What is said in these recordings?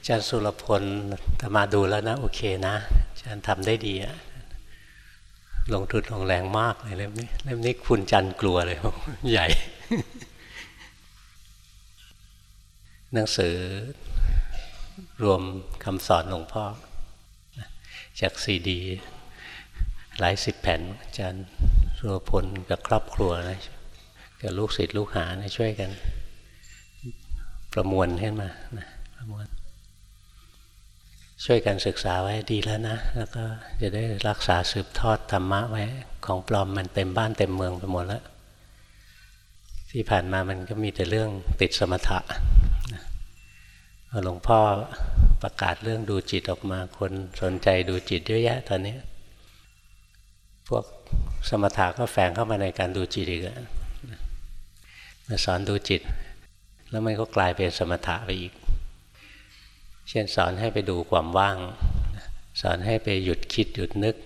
อาจารย์สุรพลตมาดูแล้วนะ โอเคนะอาจารย์ทำได้ดีอะลงทุนลงแรงมากเลยเล่มนี้เล่มนี้คุณจันกลัวเลยใหญ่ หนังสือรวมคำสอนหลวงพ่อ จากซีดี หลายสิบแผ่นอาจารย์สุรพลกับครอบครัวนะกับลูกศิษย์ลูกหานะช่วยกัน ประมวลขึ้นมานะประมวล ช่วยกันศึกษาไว้ดีแล้วนะ แล้วก็จะได้รักษาสืบทอดธรรมะไว้ ของปลอมมันเต็มบ้านเต็มเมืองไปหมดแล้ว ที่ผ่านมามันก็มีแต่เรื่องติดสมถะหลวงพ่อประกาศเรื่องดูจิตออกมา คนสนใจดูจิตเยอะแยะตอนนี้ พวกสมถะก็แฝงเข้ามาในการดูจิตอีกมาสอนดูจิต แล้วมันก็กลายเป็นสมถะไปอีก เช่นสอนให้ไปดูความว่าง สอนให้ไปหยุดคิดหยุดนึก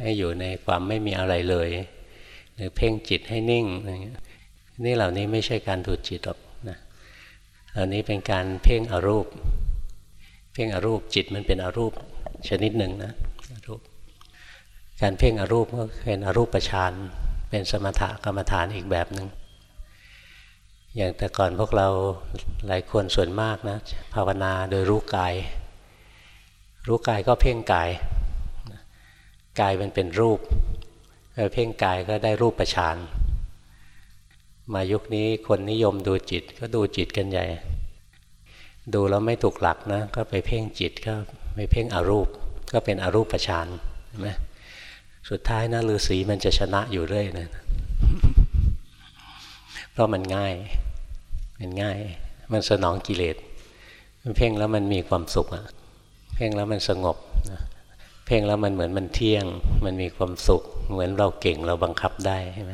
ให้อยู่ในความไม่มีอะไรเลย หรือเพ่งจิตให้นิ่งนี่เหล่านี้ไม่ใช่การดูจิตหรอกนะเหล่านี้เป็นการเพ่งอรูป เพ่งอรูปจิตมันเป็นอรูปชนิดหนึ่งนะอรูป การเพ่งอรูปก็เป็นอรูปฌานเป็นสมถกรรมฐานอีกแบบหนึ่ง อย่างแต่ก่อนพวกเราหลายคนส่วนมากนะภาวนาโดยรู้กาย รู้กายก็เพ่งกาย กายมันเป็นรูปเพ่งกายก็ได้รูปประชานมายุคนี้คนนิยมดูจิตก็ดูจิตกันใหญ่ ดูแล้วไม่ถูกหลักนะก็ไปเพ่งจิตก็ไปเพ่งอรูป ก็เป็นอรูปประชานใช่ไหมสุดท้ายนะฤาษีมันจะชนะอยู่เรื่อยนะ ราะมันง่าย มันง่าย มันสนองกิเลสมันเพ่งแล้วมันมีความสุขอะเพ่งแล้วมันสงบเพ่งแล้วมันเหมือนมันเที่ยง มันมีความสุข เหมือนเราเก่งเราบังคับได้ใช่ไหม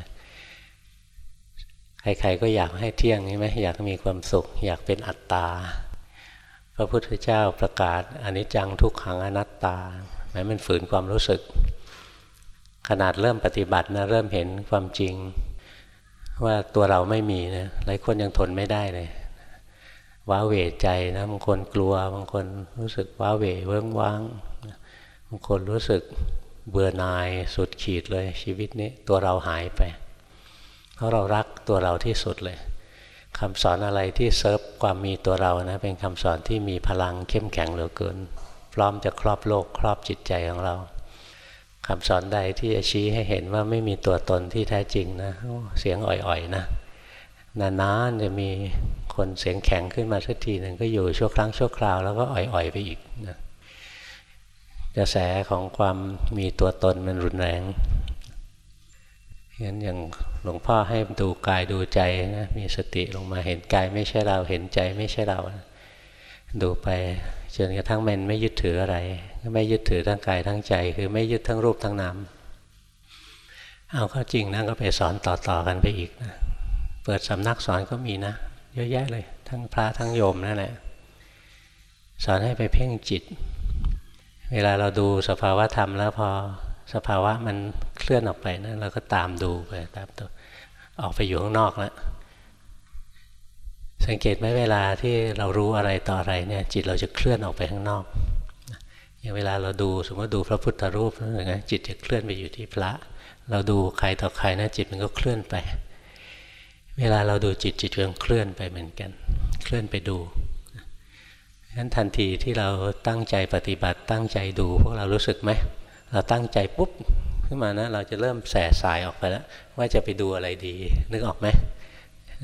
ใครๆก็อยากให้เที่ยงใช่ไหมอยากมีความสุข อยากเป็นอัตตา พระพุทธเจ้าประกาศอนิจจังทุกขังอนัตตาหมายมันฝืนความรู้สึก ขนาดเริ่มปฏิบัตินะเริ่มเห็นความจริง ว่าตัวเราไม่มีนะหลายคนยังทนไม่ได้เลยว้าเหวใจนะบางคนกลัวบางคนรู้สึกว้าเหวเวิ้งว้างบางคนรู้สึกเบื่อหน่ายสุดขีดเลยชีวิตนี้ตัวเราหายไป เพราะเรารักตัวเราที่สุดเลยคำสอนอะไรที่เซิร์ฟความมีตัวเรานะเป็นคำสอนที่มีพลังเข้มแข็งเหลือเกิน พร้อมจะครอบโลกครอบจิตใจของเรา คำสอนใดที่จะชี้ให้เห็นว่าไม่มีตัวตนที่แท้จริงนะเสียงอ่อยๆนะนานๆจะมีคนเสียงแข็งขึ้นมาสักทีหนึ่งก็อยู่ชั่วครั้งชั่วคราว แล้วก็อ่อยๆไปอีกนะกระแสของความมีตัวตนมันรุนแรงงั้นอย่างหลวงพ่อให้ดูกายดูใจนะมีสติลงมาเห็นกายไม่ใช่เราเห็นใจไม่ใช่เราดูไป จนกระทั่งมันไม่ยึดถืออะไรไม่ยึดถือทั้งกายทั้งใจ คือไม่ยึดทั้งรูปทั้งนามเอาเข้าจริงนะก็ไปสอนต่อๆกันไปอีกนะเปิดสำนักสอนก็มีนะเยอะแยะเลย ทั้งพระทั้งโยมนั่นแหละสอนให้ไปเพ่งจิต เวลาเราดูสภาวะธรรมแล้วพอสภาวะมันเคลื่อนออกไปนะเราก็ตามดูไปตามตัวออกไปอยู่ข้างนอกแล้ว สังเกตไหมเวลาที่เรารู้อะไรต่ออะไรเนี่ยจิตเราจะเคลื่อนออกไปข้างนอกอย่างเวลาเราดูสมมติดูพระพุทธรูปนะจิตจะเคลื่อนไปอยู่ที่พระ เราดูใครต่อใครนะจิตมันก็เคลื่อนไป เวลาเราดูจิตจิตก็เคลื่อนไปเหมือนกัน เคลื่อนไปดูงั้นทันทีที่เราตั้งใจปฏิบัติตั้งใจดูพวกเรารู้สึกไหมเราตั้งใจปุ๊บขึ้นมานะเราจะเริ่มแส่สายออกไปแล้วว่าจะไปดูอะไรดีนึกออกไหม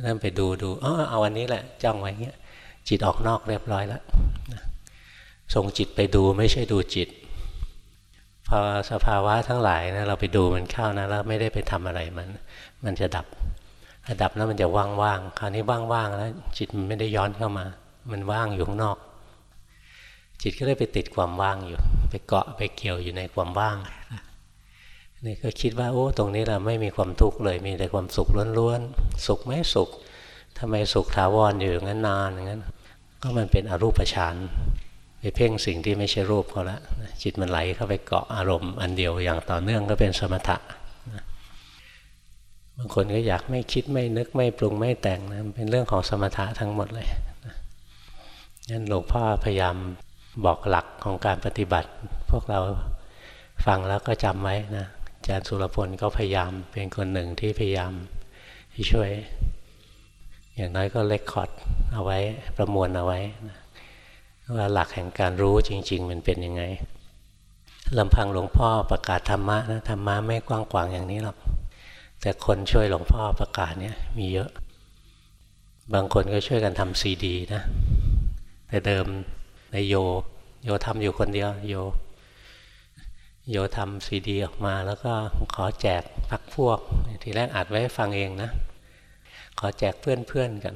เริ่มไปดูดูอ๋อเอาวันนี้แหละจ้องไว้เงี้ยจิตออกนอกเรียบร้อยแล้วส่งจิตไปดูไม่ใช่ดูจิตพอสภาวะทั้งหลายนะเราไปดูมันเข้านะแล้วไม่ได้ไปทำอะไรมัน มันจะดับดับแล้วมันจะว่างๆคราวนี้ว่างๆแล้ว จิตมันไม่ได้ย้อนเข้ามา มันว่างอยู่ข้างนอก จิตก็เลยไปติดความว่างอยู่ ไปเกาะไปเกี่ยวอยู่ในความว่าง นี่ก็คิดว่าโอ้ตรงนี้เราไม่มีความทุกข์เลยมีแต่ความสุขล้วนๆสุขไม่สุขทำไมสุขถาวรอยู่งั้นนานอย่างนั้นก็มันเป็นอรูปฌานไปเพ่งสิ่งที่ไม่ใช่รูปเขาละจิตมันไหลเข้าไปเกาะอารมณ์อันเดียวอย่างต่อเนื่องก็เป็นสมถะบางคนก็อยากไม่คิดไม่นึกไม่ปรุงไม่แต่งนะเป็นเรื่องของสมถะทั้งหมดเลยงั้นหลวงพ่อพยายามบอกหลักของการปฏิบัติ พวกเราฟังแล้วก็จำไว้นะ อาจารย์สุรพลก็พยายามเป็นคนหนึ่งที่พยายามที่ช่วย อย่างน้อยก็เลคคอร์ดเอาไว้ประมวลเอาไว้ว่าหลักแห่งการรู้จริง ๆ มันเป็นยังไงลำพังหลวงพ่อประกาศธรรมะนะธรรมะไม่กว้างขวางอย่างนี้หรอกแต่คนช่วยหลวงพ่อประกาศเนี่ยมีเยอะ บางคนก็ช่วยกันทำซีดีนะแต่เดิมในโย โยทำอยู่คนเดียวโย โยทำซีดีออกมาแล้วก็ขอแจกพักพวก ทีแรกอัดไว้ฟังเองนะ ขอแจกเพื่อนๆกัน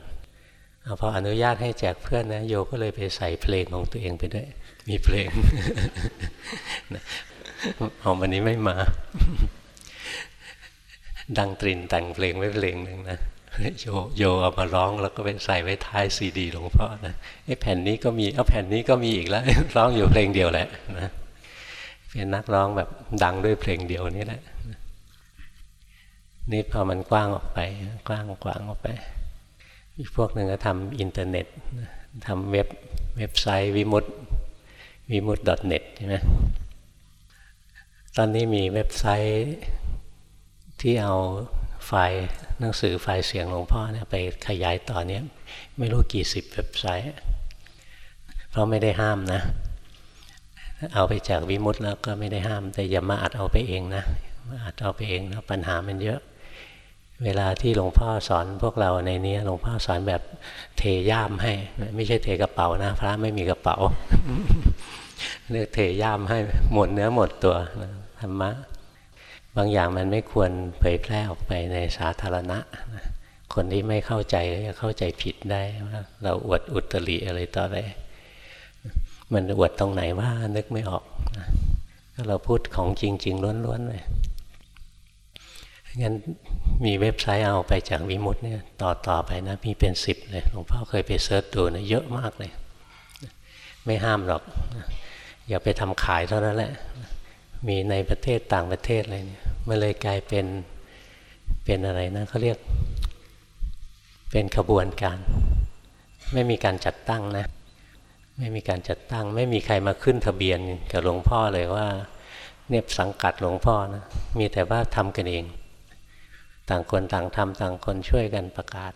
อพออนุญาตให้แจกเพื่อนนะโยก็เลยไปใส่เพลงของตัวเองไปด้วย มีเพลงเอาวันนี้ไม่มา ดังตรินแต่งเพลงไว้เพลงหนึ่งนะโยโยเอามาร้องแล้วก็ไปใส่ไว้ท้ายซีดีหลวงพ่อนะไอ้แผ่นนี้ก็มีเอาแผ่นนี้ก็มีอีกแล้ว ร้องอยู่เพลงเดียวแหละนะ เป็นนักร้องแบบดังด้วยเพลงเดียวนี่แหละ นี่พอมันกว้างออกไป กว้างกว้างออกไป อีกพวกหนึ่งก็ทำอินเทอร์เน็ตทำเว็บเว็บไซต์วิมุตติวิมุตติ .net ใช่ไหมตอนนี้มีเว็บไซต์ที่เอาไฟล์หนังสือไฟล์เสียงหลวงพ่อเนี่ยไปขยายต่อเนี้ยไม่รู้กี่สิบเว็บไซต์ เพราะไม่ได้ห้ามนะ เอาไปจากวิมุตติแล้วก็ไม่ได้ห้าม แต่อย่ามาอัดเอาไปเองนะมาอัดเอาไปเองนะปัญหามันเยอะ เวลาที่หลวงพ่อสอนพวกเราในนี้หลวงพ่อสอนแบบเทย่ามให้ ไม่ใช่เทกระเป๋านะ พระไม่มีกระเป๋าเรียกเทย่ามให้หมดเนื้อหมดตัวธรรมะบางอย่างมันไม่ควรเผยแพร่ออกไปในสาธารณะ คนที่ไม่เข้าใจจะเข้าใจผิดได้ว่าเราอวดอุตริอะไรต่ออะไร มันอวดตรงไหนว่านึกไม่ออกก็เราพูดของจริง ๆล้วนๆเลยงั้นมีเว็บไซต์เอาไปจากวิมุตเนี่ยต่อต่อไปนะมีเป็นสิบเลยหลวงพ่อเคยไปเซิร์ชดูนะเยอะมากเลย ไม่ห้ามหรอก อย่าไปทำขายเท่านั้นแหละ มีในประเทศต่างประเทศอะไรเนี่ยมันเลยกลายเป็นเป็นอะไรนะเขาเรียกเป็นขบวนการ ไม่มีการจัดตั้งนะ ไม่มีการจัดตั้ง ไม่มีใครมาขึ้นทะเบียนกับหลวงพ่อเลยว่า เนี่ยสังกัดหลวงพ่อนะมีแต่ว่าทำกันเอง ต่างคนต่างทำต่างคนช่วยกันประกาศ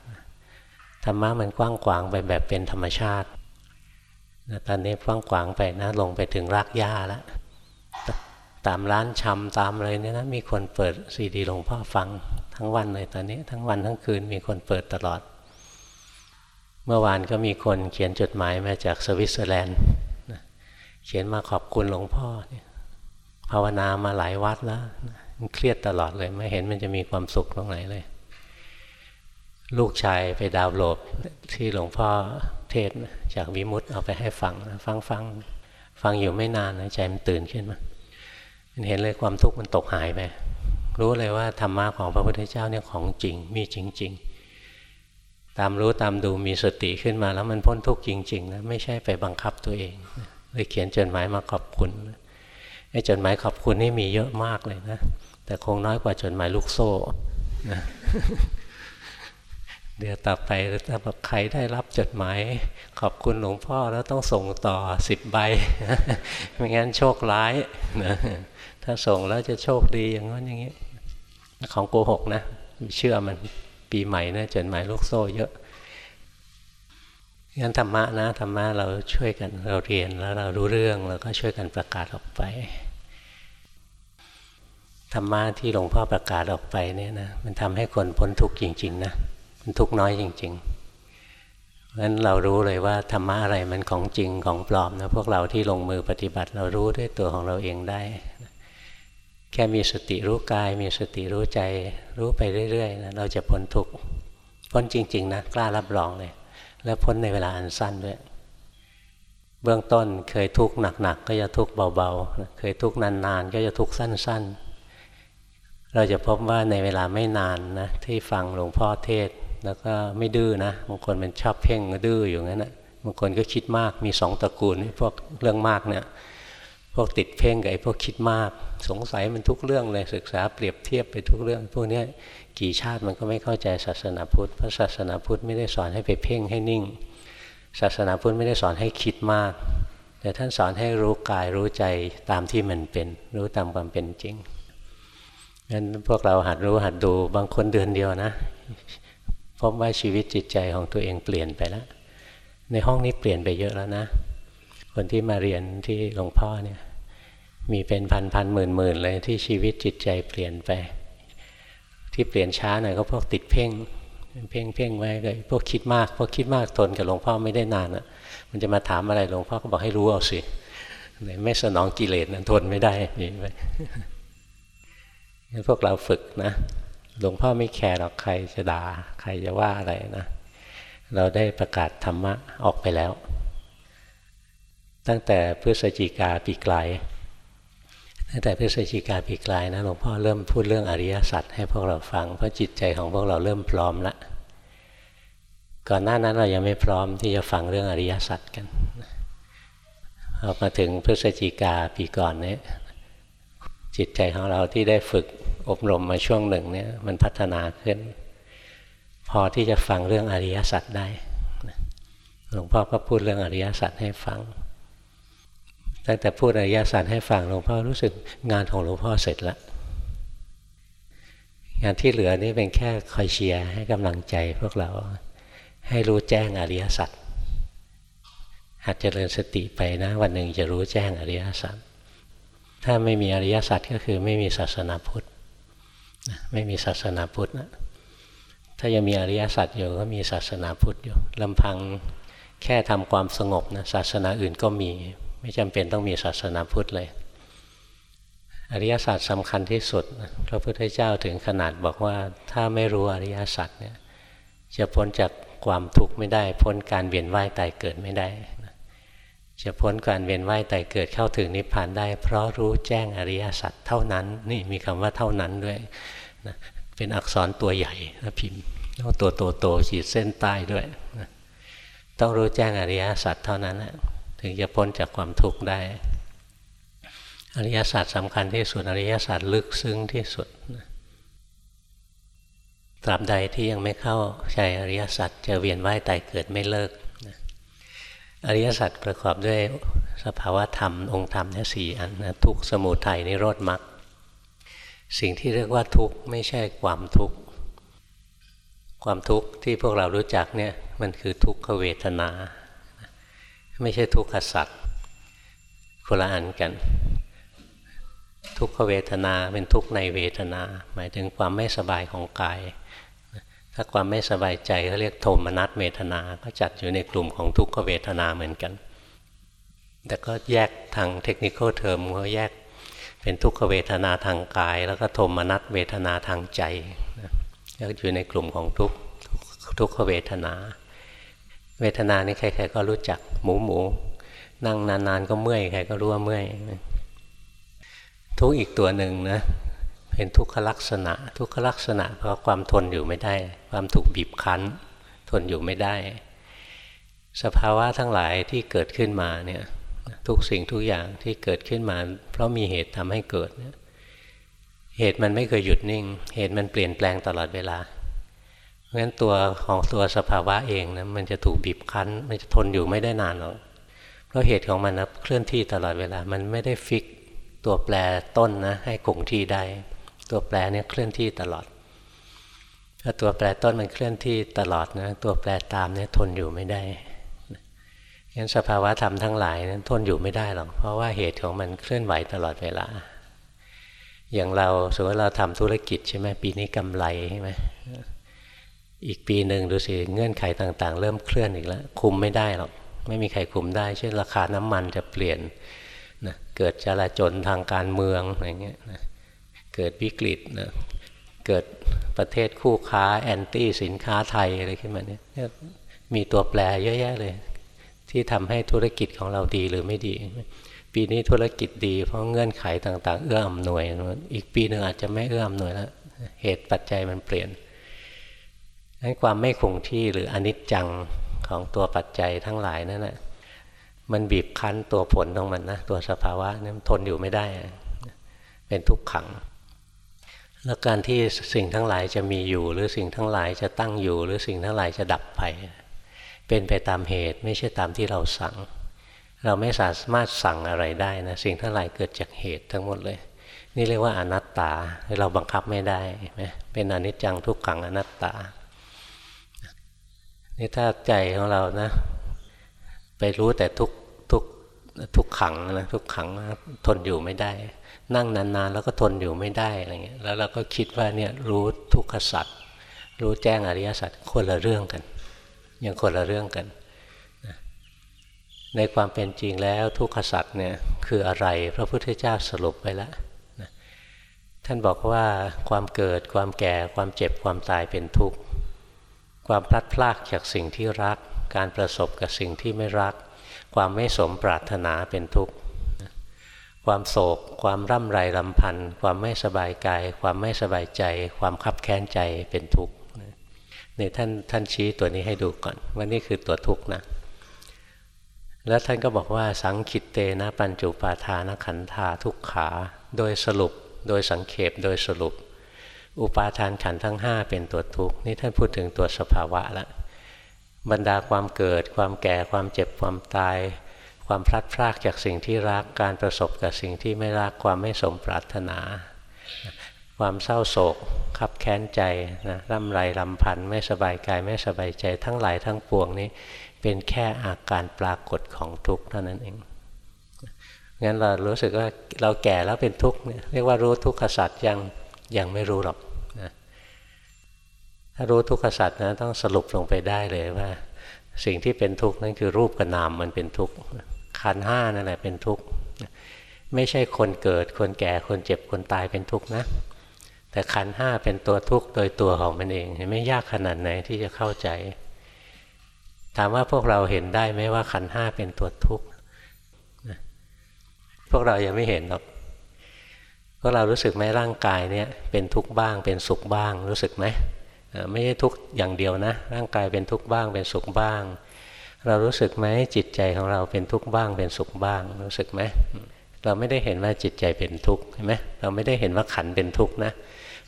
ธรรมะมันกว้างขวางไปแบบเป็นธรรมชาติตอนนี้กว้างขวางไปนะลงไปถึงรากหญ้าแล้วตามร้านชำตามอะไรเนี่ยนะมีคนเปิดซีดีหลวงพ่อฟังทั้งวันเลยตอนนี้ ทั้งวันทั้งคืนมีคนเปิดตลอด เมื่อวานก็มีคนเขียนจดหมายมาจากสวิตเซอร์แลนด์เขียนมาขอบคุณหลวงพ่อภาวนามาหลายวัดแล้วเครียดตลอดเลย ไม่เห็นมันจะมีความสุขตรงไหนเลย ลูกชายไปดาวน์โหลดที่หลวงพ่อเทศจากวิมุตเอาไปให้ฟังฟังฟังฟังอยู่ไม่นานนะใจมันตื่นขึ้นมามันเห็นเลยความทุกข์มันตกหายไปรู้เลยว่าธรรมะของพระพุทธเจ้าเนี่ยของจริงมีจริงๆ ตามรู้ตามดูมีสติขึ้นมาแล้วมันพ้นทุกข์จริง ๆ นะไม่ใช่ไปบังคับตัวเองเลยเขียนจดหมายมาขอบคุณไอ้จดหมายขอบคุณนี่มีเยอะมากเลยนะแต่คงน้อยกว่าจดหมายลูกโซ่นะเดี๋ยวต่อไปถ้าแบบใครได้รับจดหมาย ขอบคุณหลวงพ่อแล้วต้องส่งต่อสิบใบไม่งั้นโชคร้ายนะถ้าส่งแล้วจะโชคดีอย่างนั้นอย่างนี้ ของโกหกนะเชื่อมัน ปีใหม่นะจดหมายลูกโซ่เยอะงั้นธรรมะนะธรรมะเราช่วยกันเราเรียนแล้วเรารู้เรื่องเราก็ช่วยกันประกาศออกไปธรรมะที่หลวงพ่อประกาศออกไปเนี่ยนะมันทำให้คนพ้นทุกข์จริง ๆ นะมันทุกข์น้อยจริงๆเพราะฉะนั้นเรารู้เลยว่าธรรมะอะไรมันของจริงของปลอมนะพวกเราที่ลงมือปฏิบัติเรารู้ด้วยตัวของเราเองได้ แค่มีสติรู้กาย มีสติรู้ใจ รู้ไปเรื่อยๆนะเราจะพ้นทุกข์พ้นจริง ๆ นะ กล้ารับรองเลย แล้วพ้นในเวลาอันสั้นด้วย เบื้องต้นเคยทุกข์หนักๆก็จะทุกข์เบาๆ เคยทุกข์นานๆ ก็จะทุกข์สั้น ๆ เราจะพบว่าในเวลาไม่นานนะที่ฟังหลวงพ่อเทศ แล้วก็ไม่ดื้อนะบางคนเป็นชอบเพ่งดื้ออยู่งั้นนะบางคนก็คิดมากมีสองตระกูลพวกเรื่องมากเนี่ย พวกติดเพ่งกับไอ้พวกคิดมาก สงสัยมันทุกเรื่องเลยศึกษาเปรียบเทียบไปทุกเรื่อง พวกนี้กี่ชาติมันก็ไม่เข้าใจศาสนาพุทธเพราะศาสนาพุทธไม่ได้สอนให้ไปเพ่งให้นิ่ง ศาสนาพุทธไม่ได้สอนให้คิดมาก แต่ท่านสอนให้รู้กายรู้ใจตามที่มันเป็น รู้ตามความเป็นจริงงั้นพวกเราหัดรู้หัดดูบางคนเดือนเดียวนะพบว่าชีวิตจิตใจของตัวเองเปลี่ยนไปแล้วในห้องนี้เปลี่ยนไปเยอะแล้วนะ คนที่มาเรียนที่หลวงพ่อเนี่ย มีเป็นพันพันหมื่นหมื่นเลยที่ชีวิตจิตใจเปลี่ยนไป ที่เปลี่ยนช้าหน่อยก็พวกติดเพ่ง เพ่งเพ่งไว้เลยพวกคิดมาก พวกคิดมากทนกับหลวงพ่อไม่ได้นานอะ มันจะมาถามอะไรหลวงพ่อก็บอกให้รู้เอาสิไม่สนองกิเลสนั้นทนไม่ได้นี่ไปพวกเราฝึกนะ หลวงพ่อไม่แคร์หรอกใครจะด่าใครจะว่าอะไรนะ เราได้ประกาศธรรมะออกไปแล้ว ตั้งแต่พฤศจิกาปีกลายตั้งแต่พฤศจิกาปีกลายนะหลวงพ่อเริ่มพูดเรื่องอริยสัจให้พวกเราฟังเพราะจิตใจของพวกเราเริ่มพร้อมละก่อนหน้านั้นเรายังไม่พร้อมที่จะฟังเรื่องอริยสัจกันพอมาถึงพฤศจิกาปีก่อนนี้จิตใจของเราที่ได้ฝึกอบรมมาช่วงหนึ่งเนี่ยมันพัฒนาขึ้น พอที่จะฟังเรื่องอริยสัจได้หลวงพ่อก็พูดเรื่องอริยสัจให้ฟัง ตั้งแต่พูดอริยสัจให้ฟังหลวงพ่อรู้สึกงานของหลวงพ่อเสร็จแล้วงานที่เหลือนี่เป็นแค่คอยเชียร์ให้กำลังใจพวกเราให้รู้แจ้งอริยสัจหัดเจริญสติไปนะวันหนึ่งจะรู้แจ้งอริยสัจถ้าไม่มีอริยสัจก็คือไม่มีศาสนาพุทธไม่มีศาสนาพุทธนะถ้ายังมีอริยสัจอยู่ก็มีศาสนาพุทธอยู่ลำพังแค่ทำความสงบนะศาสนาอื่นก็มี ไม่จำเป็นต้องมีศาสนาพุทธเลย อริยสัจสำคัญที่สุดพระพุทธเจ้าถึงขนาดบอกว่าถ้าไม่รู้อริยสัจเนี่ยจะพ้นจากความทุกข์ไม่ได้ พ้นการเวียนว่ายตายเกิดไม่ได้ จะพ้นการเวียนว่ายตายเกิดเข้าถึงนิพพานได้ เพราะรู้แจ้งอริยสัจเท่านั้น นี่มีคำว่าเท่านั้นด้วยนะเป็นอักษรตัวใหญ่นะพิมพ์แล้วตัวโตๆขีดเส้นใต้ด้วยนะต้องรู้แจ้งอริยสัจเท่านั้นนะ ถึงจะพ้นจากความทุกข์ได้ อริยศาสตร์สำคัญที่สุด อริยศาสตร์ลึกซึ้งที่สุดตราบใดที่ยังไม่เข้าใจอริยสัจจะเวียนว่ายตายเกิดไม่เลิกอริยสัจประกอบด้วยสภาวะธรรมองค์ธรรมนี่สี่อันนะทุกสมุทัยนิโรธมรรคสิ่งที่เรียกว่าทุกข์ไม่ใช่ความทุกข์ ความทุกข์ที่พวกเรารู้จักเนี่ยมันคือทุกขเวทนา ไม่ใช่ทุกขสัตว์คนละอันกัน ทุกขเวทนาเป็นทุกในเวทนา หมายถึงความไม่สบายของกาย ถ้าความไม่สบายใจเขาเรียกโทมนัสเวทนา ก็จัดอยู่ในกลุ่มของทุกขเวทนาเหมือนกัน แต่ก็แยกทางเทคนิคเทอมเขาแยกเป็นทุกขเวทนาทางกาย แล้วก็โทมนัสเวทนาทางใจก็อยู่ในกลุ่มของทุกทุกขเวทนา เวทนานี่ใครๆก็รู้จักหมูหมู นั่งนานๆก็เมื่อยใครก็รู้ว่าเมื่อยทุกอีกตัวหนึ่งนะเป็นทุกขลักษณะ ทุกขลักษณะเพราะความทนอยู่ไม่ได้ ความถูกบีบคั้น ทนอยู่ไม่ได้ สภาวะทั้งหลายที่เกิดขึ้นมาเนี่ยทุกสิ่งทุกอย่างที่เกิดขึ้นมา เพราะมีเหตุทำให้เกิดเหตุมันไม่เคยหยุดนิ่ง เหตุมันเปลี่ยนแปลงตลอดเวลา เพราะฉะนั้นตัวของตัวสภาวะเองนะมันจะถูกบีบคั้น มันจะทนอยู่ไม่ได้นานหรอกเพราะเหตุของมันนะเคลื่อนที่ตลอดเวลา มันไม่ได้ฟิกตัวแปรต้นนะให้คงที่ได้ ตัวแปรเนี่ยเคลื่อนที่ตลอด ถ้าตัวแปรต้นมันเคลื่อนที่ตลอดนะตัวแปรตามเนี่ยทนอยู่ไม่ได้งั้นสภาวะธรรมทั้งหลายนั้นทนอยู่ไม่ได้หรอกเพราะว่าเหตุของมันเคลื่อนไหวตลอดเวลา อย่างเราสมมติเราทำธุรกิจใช่ไหมปีนี้กำไรใช่ไหม อีกปีหนึ่งดูสิเงื่อนไขต่างๆ เริ่มเคลื่อนอีกแล้ว คุมไม่ได้หรอกไม่มีใครคุมได้ เช่นราคาน้ำมันจะเปลี่ยนนะเกิดจลาจลทางการเมืองอะไรเงี้ยนะเกิดวิกฤตนะเกิดประเทศคู่ค้าแอนตี้สินค้าไทยอะไรขึ้นมาเนี่ยมีตัวแปรเยอะแยะเลย ที่ทำให้ธุรกิจของเราดีหรือไม่ดี ปีนี้ธุรกิจดีเพราะเงื่อนไขต่าง ๆ เอื้ออำนวย อีกปีหนึ่งอาจจะไม่เอื้ออำนวยแล้วเหตุปัจจัยมันเปลี่ยน นั้นความไม่คงที่หรืออนิจจังของตัวปัจจัยทั้งหลายนั่นแหละมันบีบคั้นตัวผลของมันนะตัวสภาวะนี่มันทนอยู่ไม่ได้ เป็นทุกขัง แล้วการที่สิ่งทั้งหลายจะมีอยู่ หรือสิ่งทั้งหลายจะตั้งอยู่ หรือสิ่งทั้งหลายจะดับไป เป็นไปตามเหตุไม่ใช่ตามที่เราสั่ง เราไม่สามารถสั่งอะไรได้นะสิ่งทั้งหลายเกิดจากเหตุทั้งหมดเลย นี่เรียกว่าอนัตตาเราบังคับไม่ได้ไหมเป็นอนิจจังทุกขังอนัตตา นี่ถ้าใจของเรานะ ไปรู้แต่ทุกทุกทุกขังนะทุกขังทนอยู่ไม่ได้ นั่งนานๆ แล้วก็ทนอยู่ไม่ได้อะไรเงี้ยแล้วเราก็คิดว่าเนี่ยรู้ทุกขสัตว์รู้แจ้งอริยสัจคนละเรื่องกันยังคนละเรื่องกัน ในความเป็นจริงแล้วทุกขสัตว์เนี่ยคืออะไรพระพุทธเจ้าสรุปไปแล้วท่านบอกว่าความเกิดความแก่ความเจ็บความตายเป็นทุกข์ ความพลัดพรากจากสิ่งที่รัก การประสบกับสิ่งที่ไม่รัก ความไม่สมปรารถนาเป็นทุกข์ความโศก ความร่ำไรลำพันธ์ความไม่สบายกาย ความไม่สบายใจ ความคับแค้นใจเป็นทุกข์นี่ท่านท่านชี้ตัวนี้ให้ดูก่อน ว่านี่คือตัวทุกข์นะ แล้วท่านก็บอกว่าสังคิตเตนะปัญจุปาทานขันธาทุกขา โดยสรุป โดยสังเขปโดยสรุป อุปาทานขันทั้งห้าเป็นตัวทุกข์นี่ท่านพูดถึงตัวสภาวะแล้วบรรดาความเกิด ความแก่ความเจ็บความตาย ความพลัดพรากจากสิ่งที่รักการประสบกับสิ่งที่ไม่รักความไม่สมปรารถนา ความเศร้าโศกขับแค้นใจนะร่ำไรลำพันไม่สบายกายไม่สบายใจทั้งหลายทั้งปวงนี้เป็นแค่อาการปรากฏของทุกข์เท่านั้นเองงั้นเรารู้สึกว่าเราแก่แล้วเป็นทุกข์เรียกว่ารู้ทุกขสัตว์ยังยังไม่รู้หรอก ถ้ารู้ทุกขสัตว์นะต้องสรุปลงไปได้เลยว่า สิ่งที่เป็นทุกข์นั่นคือรูปกับนามมันเป็นทุกข์ขันห้านั่นแหละเป็นทุกข์ไม่ใช่คนเกิดคนแก่คนเจ็บคนตายเป็นทุกข์นะ แต่ขันห้าเป็นตัวทุกข์โดยตัวของมันเองไม่ยากขนาดไหนที่จะเข้าใจ ถามว่าพวกเราเห็นได้ไหมว่าขันห้าเป็นตัวทุกข์พวกเรายังไม่เห็นหรอกพวกเรารู้สึกไหมร่างกายเนี่ยเป็นทุกข์บ้าง เป็นสุขบ้างรู้สึกไหม ไม่ใช่ทุกอย่างเดียวนะ ร่างกายเป็นทุกข์บ้างเป็นสุขบ้าง เรารู้สึกไหมจิตใจของเราเป็นทุกข์บ้างเป็นสุขบ้าง รู้สึกไหมเราไม่ได้เห็นว่าจิตใจเป็นทุกข์ใช่ไหมเราไม่ได้เห็นว่าขันเป็นทุกข์นะ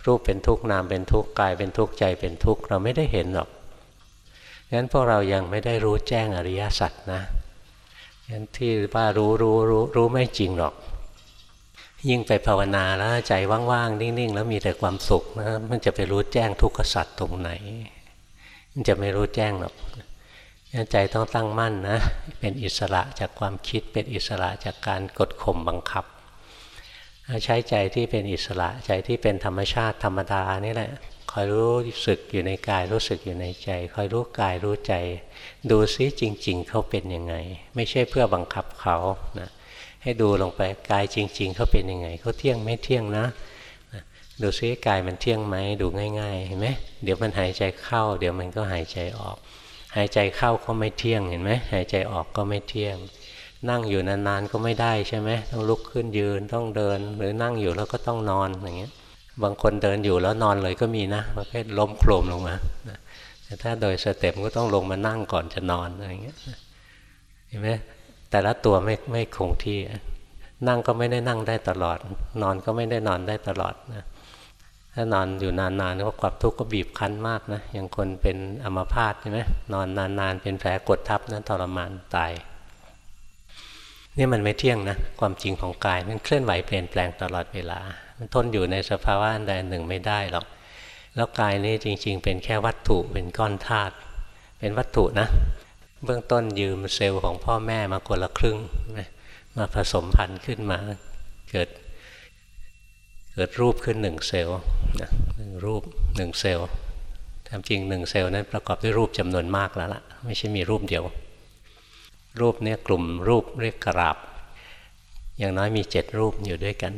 รูปเป็นทุกข์นามเป็นทุกข์กายเป็นทุกข์ใจเป็นทุกข์เราไม่ได้เห็นหรอกงั้นพวกเรายังไม่ได้รู้แจ้งอริยสัจนะงั้นที่ว่ารู้รู้รู้รู้ไม่จริงหรอก ยิ่งไปภาวนาแล้วใจว่างๆ นิ่งๆ แล้วมีแต่ความสุขนะมันจะไปรู้แจ้งทุกขสัจตรงไหน มันจะไม่รู้แจ้งหรอกใจต้องตั้งมั่นนะ เป็นอิสระจากความคิด เป็นอิสระจากการกดข่มบังคับ ใช้ใจที่เป็นอิสระใจที่เป็นธรรมชาติธรรมดานี่แหละคอยรู้สึกอยู่ในกายรู้สึกอยู่ในใจ คอยรู้กายรู้ใจ ดูซิจริง ๆ เขาเป็นยังไง ไม่ใช่เพื่อบังคับเขานะ ให้ดูลงไปกายจริง ๆเขาเป็นยังไงเขาเที่ยงไม่เที่ยงนะดูซิกายมันเที่ยงไหมดูง่ายๆเห็นไหมเดี๋ยวมันหายใจเข้า เดี๋ยวมันก็หายใจออก หายใจเข้าก็ไม่เที่ยงเห็นไหมหายใจออกก็ไม่เที่ยง นั่งอยู่นานๆก็ไม่ได้ใช่ไหมต้องลุกขึ้นยืนต้องเดิน หรือนั่งอยู่แล้วก็ต้องนอนอย่างเงี้ยบางคนเดินอยู่แล้วนอนเลยก็มีนะประเภทล้มโครมลงมาแต่ถ้าโดยสเต็ปก็ต้องลงมานั่งก่อนจะนอนอะไรเงี้ยเห็นไหม แต่ละตัวไม่ไม่คงที่ นั่งก็ไม่ได้นั่งได้ตลอด นอนก็ไม่ได้นอนได้ตลอดนะถ้านอนอยู่นานๆก็ความทุกข์ก็บีบคั้นมากนะอย่างคนเป็นอัมพาตใช่ไหมนอนนานๆเป็นแผลกดทับนั้นทรมานตายนี่มันไม่เที่ยงนะความจริงของกายมันเคลื่อนไหวเปลี่ยนแปลงตลอดเวลา มันทนอยู่ในสภาวะใดหนึ่งไม่ได้หรอกแล้วกายนี้จริง ๆ เป็นแค่วัตถุเป็นก้อนธาตุเป็นวัตถุนะ เบื้องต้นยืมเซลล์ของพ่อแม่มาคนละครึ่งมาผสมพันธุ์ขึ้นมาเกิดเกิดรูปขึ้นหนึ่งเซลล์หนึ่งรูปหนึ่งเซลล์ทำจริงหนึ่งเซลล์นั้นประกอบด้วยรูปจำนวนมากแล้วล่ะ ไม่ใช่มีรูปเดียว รูปเนี่ยกลุ่มรูปเรียกกราบ อย่างน้อยมีเจ็ดรูปอยู่ด้วยกัน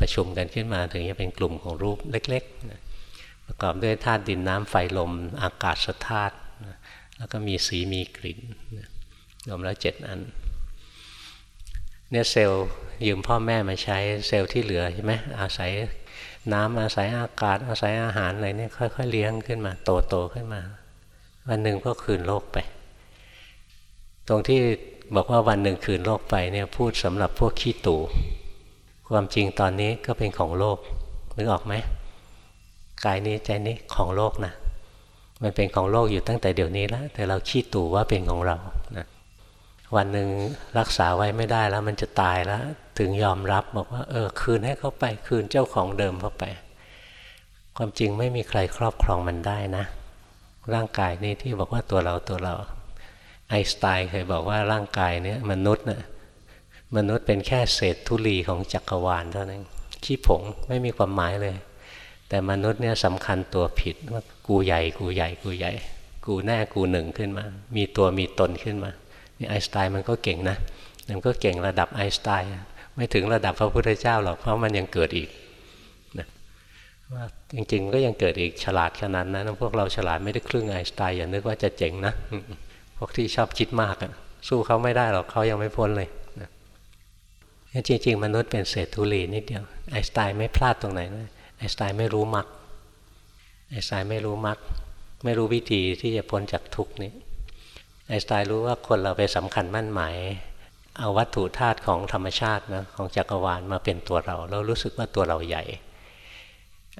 ประชุมกันขึ้นมาถึงจะเป็นกลุ่มของรูปเล็กๆประกอบด้วยธาตุดินน้ำไฟลมอากาศธาตุ แล้วก็มีสีมีกลิ่นรวมแล้วเจ็ดอัน เนี่ยเซลล์ยืมพ่อแม่มาใช้เซลล์ที่เหลือใช่ไหมอาศัยน้ำอาศัยอากาศ อาศัยอาหารอะไรเนี่ยค่อยๆเลี้ยงขึ้นมา โตโตขึ้นมา วันหนึ่งก็คืนโลกไป ตรงที่บอกว่าวันหนึ่งคืนโลกไปเนี่ยพูดสำหรับพวกขี้ตู่ความจริงตอนนี้ก็เป็นของโลกนึกออกไหมกายนี้ใจนี้ของโลกนะ มันเป็นของโลกอยู่ตั้งแต่เดี๋ยวนี้แล้วแต่เราขี้ตู่ว่าเป็นของเรานะวันหนึ่งรักษาไว้ไม่ได้แล้วมันจะตายแล้ว ถึงยอมรับบอกว่า เออ คืนให้เขาไปคืนเจ้าของเดิมเข้าไป ความจริงไม่มีใครครอบครองมันได้นะ ร่างกายนี้ที่บอกว่าตัวเราตัวเรา ไอสไตน์เคยบอกว่าร่างกายนี้มนุษย์นะ่ะมนุษย์เป็นแค่เศษธุลีของจักรวาลเท่านั้นขี้ผงไม่มีความหมายเลย แต่มนุษย์เนี่ยสำคัญตัวผิดว่ากูใหญ่กูใหญ่กูใหญ่ กูแน่กูหนึ่งขึ้นมา มีตัวมีตนขึ้นมานี่ไอสไตน์มันก็เก่งนะมันก็เก่งระดับไอสไตน์ไม่ถึงระดับพระพุทธเจ้าหรอกเพราะมันยังเกิดอีกนะว่าจริงๆก็ยังเกิดอีกฉลาดขนาดนั้นพวกเราฉลาดไม่ได้ครึ่งไอน์สไตน์อย่านึกว่าจะเจ๋งนะพวกที่ชอบคิดมากอะสู้เขาไม่ได้หรอกเขายังไม่พ้นเลยจริงๆ มนุษย์เป็นเศษธุลีนิดเดียวไอน์สไตน์ไปพลาดตรงไหนนะ ไอน์สไตน์ไม่รู้มรรคไอน์สไตน์ไม่รู้มรรคไม่รู้วิธีที่จะพ้นจากทุกข์นี้ไอน์สไตน์รู้ว่าคนเราไปสำคัญมั่นหมายเอาวัตถุธาตุของธรรมชาตินะของจักรวาลมาเป็นตัวเรา เรารู้สึกว่าตัวเราใหญ่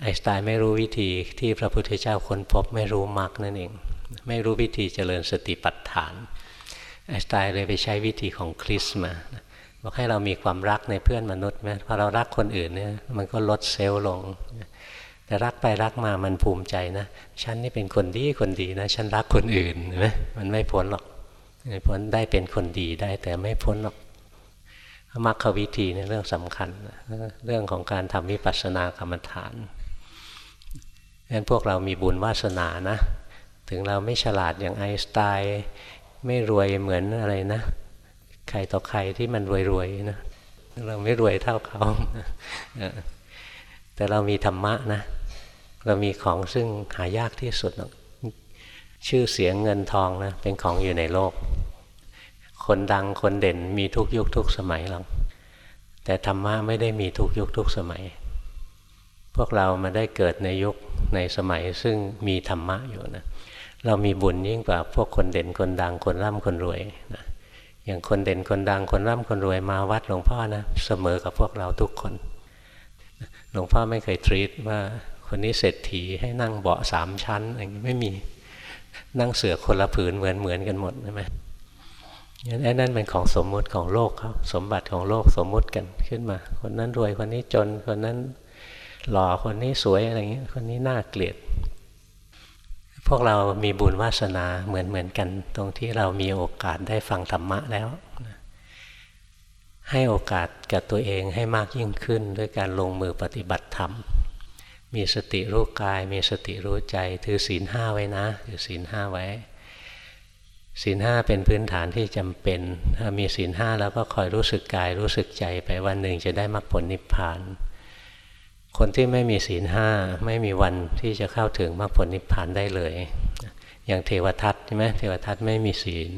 ไอสไตน์ไม่รู้วิธีที่พระพุทธเจ้าค้นพบไม่รู้มรรคนั่นเอง ไม่รู้วิธีเจริญสติปัฏฐานไอสไตน์เลยไปใช้วิธีของคริสมา บอกให้เรามีความรักในเพื่อนมนุษย์ไหมพอเรารักคนอื่นเนี่ยมันก็ลดเซลล์ลง แต่รักไปรักมามันภูมิใจนะฉันนี่เป็นคนดีคนดีนะฉันรักคนอื่นเห็นไหมมันไม่พ้นหรอกไม่พ้นได้เป็นคนดีได้แต่ไม่พ้นหรอกมรรควิธีในเรื่องสำคัญ เรื่องของการทำวิปัสสนากรรมฐานงั้นพวกเรามีบุญวาสนานะ ถึงเราไม่ฉลาดอย่างไอน์สไตน์ไม่รวยเหมือนอะไรนะ ใครต่อใครที่มันรวยๆนะเราไม่รวยเท่าเขาแต่เรามีธรรมะนะ เรามีของซึ่งหายากที่สุด ชื่อเสียงเงินทองนะเป็นของอยู่ในโลก คนดังคนเด่นมีทุกยุคทุกสมัยหรอกแต่ธรรมะไม่ได้มีทุกยุคทุกสมัย พวกเรามาได้เกิดในยุคในสมัยซึ่งมีธรรมะอยู่นะเรามีบุญยิ่งกว่าพวกคนเด่นคนดังคนร่ำคนรวยนะ อย่างคนเด่นคนดังคนร่ำคนรวยมาวัดหลวงพ่อนะเสมอกับพวกเราทุกคน หลวงพ่อไม่เคยทรีตว่าคนนี้เศรษฐีให้นั่งเบาะสามชั้นอะไรไม่มีนั่งเสือคนละผืนเหมือนเหมือนกันหมดใช่ไหมงั้นนั่นเป็นของสมมุติของโลกเขาสมบัติของโลกสมมุติกันขึ้นมา คนนั้นรวยคนนี้จนคนนั้นหล่อคนนี้สวยอะไรเงี้ยคนนี้น่าเกลียด พวกเรามีบุญวาสนาเหมือนเหมือนกัน ตรงที่เรามีโอกาสได้ฟังธรรมะแล้ว ให้โอกาสกับตัวเองให้มากยิ่งขึ้น ด้วยการลงมือปฏิบัติธรรม มีสติรู้กาย มีสติรู้ใจ ถือศีลห้าไว้นะถือศีลห้าไว้ ศีลห้าเป็นพื้นฐานที่จำเป็น ถ้ามีศีลห้าแล้วก็คอยรู้สึกกายรู้สึกใจไปวันหนึ่งจะได้มรรคผลนิพพาน คนที่ไม่มีศีลห้าไม่มีวันที่จะเข้าถึงมรรคผลนิพพานได้เลย อย่างเทวทัตใช่ไหมเทวทัตไม่มีศีล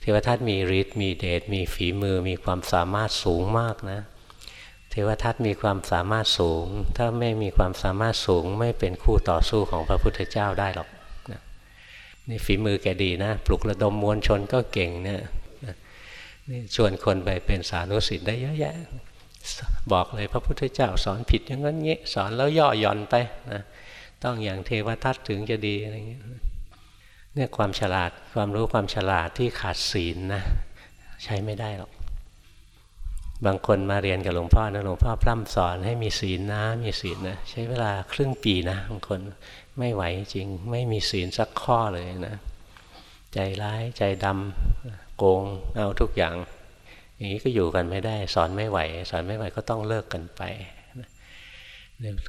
เทวทัตมีฤทธิ์มีเดชมีฝีมือมีความสามารถสูงมากนะ เทวทัตมีความสามารถสูง ถ้าไม่มีความสามารถสูงไม่เป็นคู่ต่อสู้ของพระพุทธเจ้าได้หรอกนี่ฝีมือแกดีนะ ปลุกระดมมวลชนก็เก่งเนี่ยนี่ชวนคนไปเป็นสานุสิทธิ์ได้เยอะแยะ บอกเลยพระพุทธเจ้าสอนผิดอย่างนั้นเงี้ยสอนแล้วย่อหย่อนไปนะต้องอย่างเทวทัตถึงจะดีอะไรเงี้ยเนี่ยความฉลาดความรู้ความฉลาดที่ขาดศีลนะใช้ไม่ได้หรอกบางคนมาเรียนกับหลวงพ่อนะหลวงพ่อพร่ำสอนให้มีศีลนะ มีศีลนะใช้เวลาครึ่งปีนะบางคนไม่ไหวจริง ไม่มีศีลสักข้อเลยนะ ใจร้ายใจดำโกงเอาทุกอย่าง อย่างนี้ก็อยู่กันไม่ได้ สอนไม่ไหว สอนไม่ไหวก็ต้องเลิกกันไป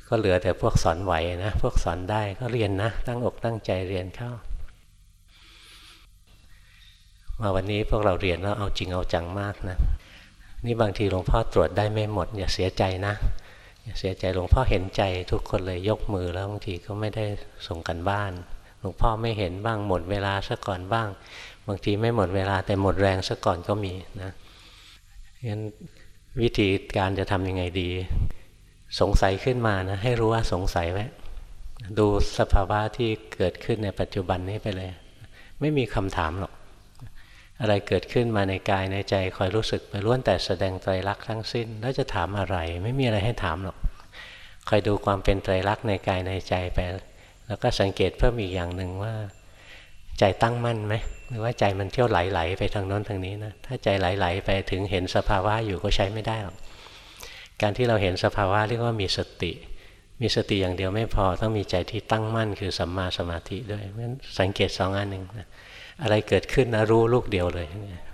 ก็เหลือแต่พวกสอนไหวนะ พวกสอนได้ก็เรียนนะ ตั้งอกตั้งใจเรียนเข้า มาวันนี้พวกเราเรียนแล้วเอาจริงเอาจังมากนะ นี่บางทีหลวงพ่อตรวจได้ไม่หมด อย่าเสียใจนะ อย่าเสียใจหลวงพ่อเห็นใจทุกคนเลยยกมือแล้วบางทีก็ไม่ได้ส่งกันบ้าน หลวงพ่อไม่เห็นบ้างหมดเวลาซะก่อนบ้าง บางทีไม่หมดเวลาแต่หมดแรงซะก่อนก็มีนะ งั้นวิธีการจะทำยังไงดี สงสัยขึ้นมานะ ให้รู้ว่าสงสัยไว้ดูสภาวะที่เกิดขึ้นในปัจจุบันนี้ไปเลย ไม่มีคำถามหรอก อะไรเกิดขึ้นมาในกายในใจคอยรู้สึกไปล้วนแต่แสดงไตรลักษณ์ทั้งสิ้น แล้วจะถามอะไร ไม่มีอะไรให้ถามหรอกคอยดูความเป็นไตรลักษณ์ในกายในใจไป แล้วก็สังเกตเพิ่มอีกอย่างหนึ่งว่า ใจตั้งมั่นไหมหรือว่าใจมันเที่ยวไหลๆไปทางโน้นทางนี้นะถ้าใจไหลๆไปถึงเห็นสภาวะอยู่ก็ใช้ไม่ได้หรอกการที่เราเห็นสภาวะเรียกว่ามีสติ มีสติอย่างเดียวไม่พอต้องมีใจที่ตั้งมั่นคือสัมมาสมาธิด้วยเพราะฉะนั้นสังเกตสองอันหนึ่งนะอะไรเกิดขึ้นนะรู้ลูกเดียวเลย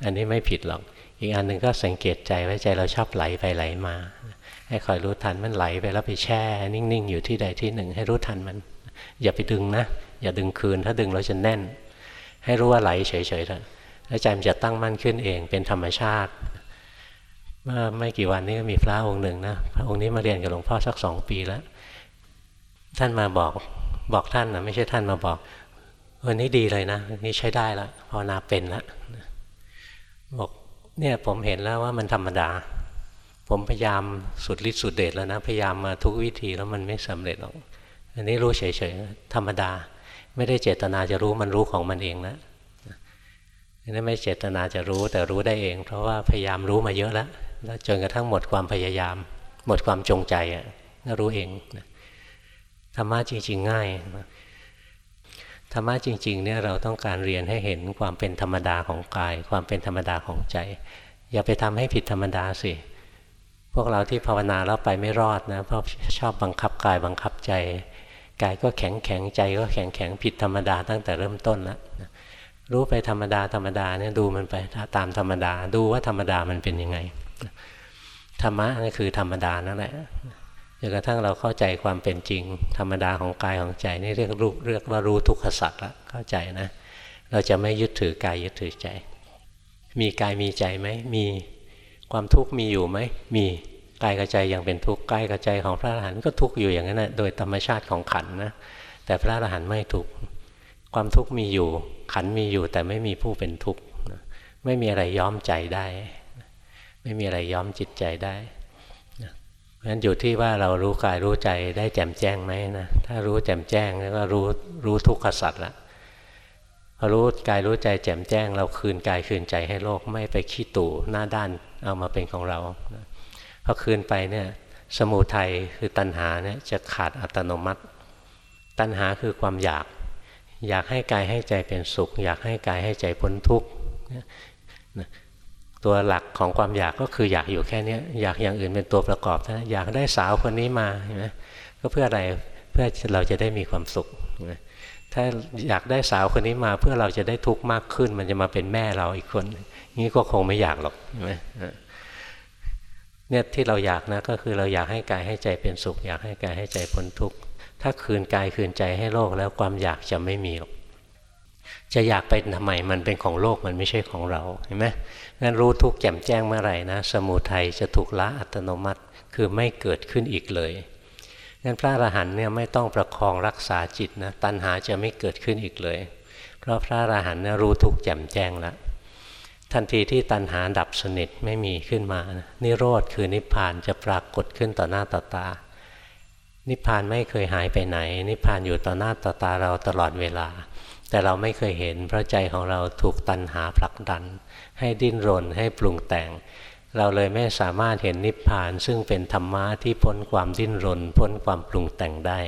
อันนี้ไม่ผิดหรอก อีกอันหนึ่งก็สังเกตใจไว้ใจเราชอบไหลไปไหลมา ให้คอยรู้ทันมันไหลไปแล้วไปแช่ นิ่งๆ อยู่ที่ใดที่หนึ่ง ให้รู้ทันมัน อย่าไปดึงนะ อย่าดึงคืน ถ้าดึงเราจะแน่น ให้รู้ว่าไหลเฉยๆเถอะแล้วใจมันจะตั้งมั่นขึ้นเอง เป็นธรรมชาติเมื่อไม่กี่วันนี้ก็มีพระองค์หนึ่งนะพระองค์นี้มาเรียนกับหลวงพ่อสักสองปีแล้ว ท่านมาบอกบอกท่านนะไม่ใช่ท่านมาบอกวันนี้ดีเลยนะนี่ใช้ได้ละภาวนาเป็นละบอกเนี่ยผมเห็นแล้วว่ามันธรรมดา ผมพยายามสุดฤทธิ์สุดเดชแล้วนะ พยายามมาทุกวิธีแล้วมันไม่สำเร็จหรอกอันนี้รู้เฉยๆธรรมดา ไม่ได้เจตนาจะรู้มันรู้ของมันเองนะนี่ไม่เจตนาจะรู้แต่รู้ได้เอง เพราะว่าพยายามรู้มาเยอะแล้วแล้วจนกระทั่งหมดความพยายาม หมดความจงใจอะก็รู้เองธรรมะจริง ๆ ง่ายธรรมะจริงๆเนี่ยเราต้องการเรียนให้เห็นความเป็นธรรมดาของกาย ความเป็นธรรมดาของใจ อย่าไปทำให้ผิดธรรมดาสิพวกเราที่ภาวนาแล้วไปไม่รอดนะเพราะชอบบังคับกายบังคับใจ กายก็แข็งแข็งใจก็แข็งแข็งผิดธรรมดาตั้งแต่เริ่มต้นแล้วรู้ไปธรรมดาธรรมดาเนี่ยดูมันไปตามธรรมดา ดูว่าธรรมดามันเป็นยังไงธรรมะนี่คือธรรมดานั่นแหละจนกระทั่งเราเข้าใจความเป็นจริง ธรรมดาของกายของใจนี่เรียกรู้เรียกว่ารู้ทุกขสัตว์ละเข้าใจนะ เราจะไม่ยึดถือกายยึดถือใจ มีกายมีใจไหมมีความทุกข์มีอยู่ไหมมี กายกับใจยังเป็นทุกข์กายกับใจของพระอรหันต์ก็ทุกข์อยู่อย่างนั้นนะโดยธรรมชาติของขันนะแต่พระอรหันต์ไม่ทุกข์ความทุกข์มีอยู่ ขันมีอยู่แต่ไม่มีผู้เป็นทุกข์ไม่มีอะไรย้อมใจได้ ไม่มีอะไรย้อมจิตใจได้เพราะฉะนั้นอยู่ที่ว่าเรารู้กายรู้ใจได้แจ่มแจ้งไหมนะถ้ารู้แจ่มแจ้งแล้วก็รู้รู้ทุกขสัตว์ละพอรู้กายรู้ใจแจ่มแจ้ง เราคืนกายคืนใจให้โลกไม่ไปขี้ตู่หน้าด้านเอามาเป็นของเรา พอคืนไปเนี่ยสมุทัยคือตัณหาเนี่ยจะขาดอัตโนมัติ ตัณหาคือความอยาก อยากให้กายให้ใจเป็นสุข อยากให้กายให้ใจพ้นทุกข์ตัวหลักของความอยากก็คืออยากอยู่แค่นี้อยากอย่างอื่นเป็นตัวประกอบนะอยากได้สาวคนนี้มาเห็นไหมก็เพื่ออะไรเพื่อเราจะได้มีความสุขถ้าอยากได้สาวคนนี้มาเพื่อเราจะได้ทุกข์มากขึ้น มันจะมาเป็นแม่เราอีกคนนี้ก็คงไม่อยากหรอกใช่ไหม เนี่ยที่เราอยากนะก็คือเราอยากให้กายให้ใจเป็นสุข อยากให้กายให้ใจพ้นทุกข์ถ้าคืนกายคืนใจให้โลกแล้วความอยากจะไม่มีหรอกจะอยากไปทำไมมันเป็นของโลกมันไม่ใช่ของเราเห็นไหมงั้นรู้ทุกข์แจ่มแจ้งเมื่อไหร่นะสมุทัยจะถูกละอัตโนมัติ คือไม่เกิดขึ้นอีกเลยงั้นพระอรหันต์เนี่ยไม่ต้องประคองรักษาจิตนะตัณหาจะไม่เกิดขึ้นอีกเลย เพราะพระอรหันต์เนี่ยรู้ทุกข์แจ่มแจ้งแล้ว ทันทีที่ตัณหาดับสนิทไม่มีขึ้นมานิโรธคือนิพพานจะปรากฏขึ้นต่อหน้าต่อตา นิพพานไม่เคยหายไปไหน นิพพานอยู่ต่อหน้าต่อตาเราตลอดเวลา แต่เราไม่เคยเห็นเพราะใจของเราถูกตัณหาผลักดัน ให้ดิ้นรนให้ปรุงแต่ง เราเลยไม่สามารถเห็นนิพพานซึ่งเป็นธรรมะที่พ้นความดิ้นรน พ้นความปรุงแต่งได้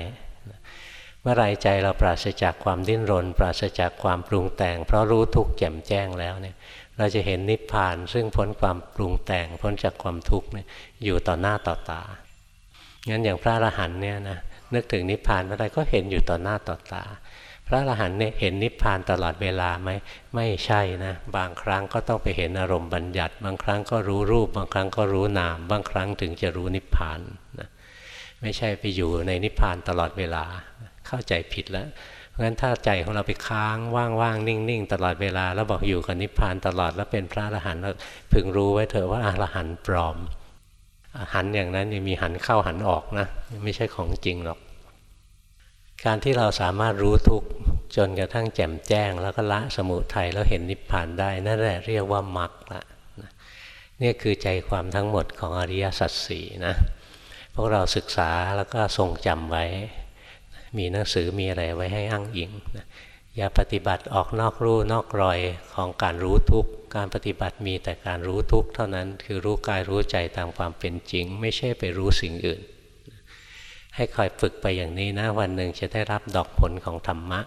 เมื่อไรใจเราปราศจากความดิ้นรน ปราศจากความปรุงแต่ง เพราะรู้ทุกข์แจ่มแจ้งแล้วเนี่ย เราจะเห็นนิพพานซึ่งพ้นความปรุงแต่งพ้นจากความทุกข์เนี่ยอยู่ต่อหน้าต่อตา งั้นอย่างพระอรหันต์เนี่ยนะนึกถึงนิพพานเมื่อไรก็เห็นอยู่ต่อหน้าต่อตา พระอรหันต์เนี่ยเห็นนิพพานตลอดเวลาไหมไม่ใช่นะบางครั้งก็ต้องไปเห็นอารมณ์บัญญัติ บางครั้งก็รู้รูป บางครั้งก็รู้นาม บางครั้งถึงจะรู้นิพพานนะไม่ใช่ไปอยู่ในนิพพานตลอดเวลาเข้าใจผิดแล้ว เพราะฉะนั้นถ้าใจของเราไปค้างว่างๆนิ่ง ๆ ตลอดเวลา แล้วบอกอยู่กับนิพพานตลอดแล้วเป็นพระอรหันต์พึงรู้ไว้เถอะว่าอรหันต์ปลอมหันอย่างนั้นยังมีหันเข้าหันออกนะไม่ใช่ของจริงหรอก การที่เราสามารถรู้ทุกจนกระทั่งแจ่มแจ้ง แล้วก็ละสมุทัยแล้วเห็นนิพพานได้นั่นแหละเรียกว่ามรรคละนี่คือใจความทั้งหมดของอริยสัจสี่นะพวกเราศึกษาแล้วก็ทรงจำไว้ มีหนังสือมีอะไรไว้ให้อ้างอิงนะอย่าปฏิบัติออกนอกรูนอกรอยของการรู้ทุกการปฏิบัติมีแต่การรู้ทุกเท่านั้นคือรู้กายรู้ใจตามความเป็นจริง ไม่ใช่ไปรู้สิ่งอื่น ให้คอยฝึกไปอย่างนี้นะวันหนึ่งจะได้รับดอกผลของธรรมะ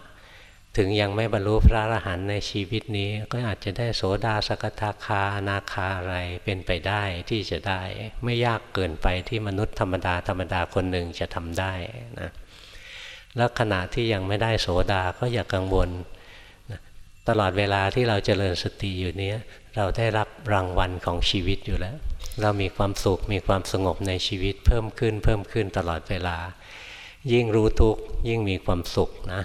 ถึงยังไม่บรรลุพระอรหันต์ในชีวิตนี้ก็อาจจะได้โสดาสกทาคานาคาอะไรเป็นไปได้ที่จะได้ ไม่ยากเกินไปที่มนุษย์ธรรมดาธรรมดาคนหนึ่งจะทำได้นะ แล้วขณะที่ยังไม่ได้โสดาก็อย่ากังวลนะตลอดเวลาที่เราเจริญสติอยู่นี้เราได้รับรางวัลของชีวิตอยู่แล้ว เรามีความสุขมีความสงบในชีวิตเพิ่มขึ้นเพิ่มขึ้นตลอดเวลา ยิ่งรู้ทุกยิ่งมีความสุขนะ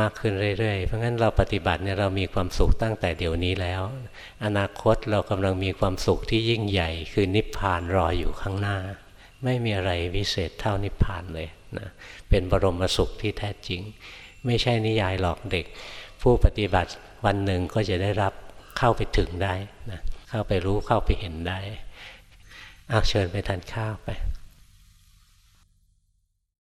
มากขึ้นเรื่อยๆ เพราะงั้นเราปฏิบัติเนี่ยเรามีความสุขตั้งแต่เดี๋ยวนี้แล้ว อนาคตเรากำลังมีความสุขที่ยิ่งใหญ่ คือนิพพานรออยู่ข้างหน้า ไม่มีอะไรวิเศษเท่านิพพานเลยนะ เป็นบรมสุขที่แท้จริง ไม่ใช่นิยายหลอกเด็ก ผู้ปฏิบัติวันหนึ่งก็จะได้รับเข้าไปถึงได้นะเข้าไปรู้เข้าไปเห็นได้เอาเชิญไปทานข้าวไป